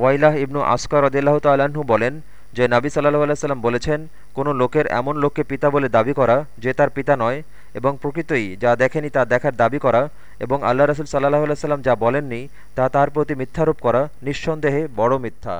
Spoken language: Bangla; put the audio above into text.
ওয়াইলাহ ইবনু আসকার রদিল্লাহ তাল্লাহ্ন বলেন যে নাবি সাল্লাহ আলাইসাল্লাম বলেছেন, কোনো লোকের এমন লোককে পিতা বলে দাবি করা যে তার পিতা নয় এবং প্রকৃতই যা দেখেনি তা দেখার দাবি করা এবং আল্লাহ রসুল সাল্লাহ আলাইসাল্লাম যা বলেননি তা তার প্রতি মিথ্যারোপ করা নিঃসন্দেহে বড় মিথ্যা।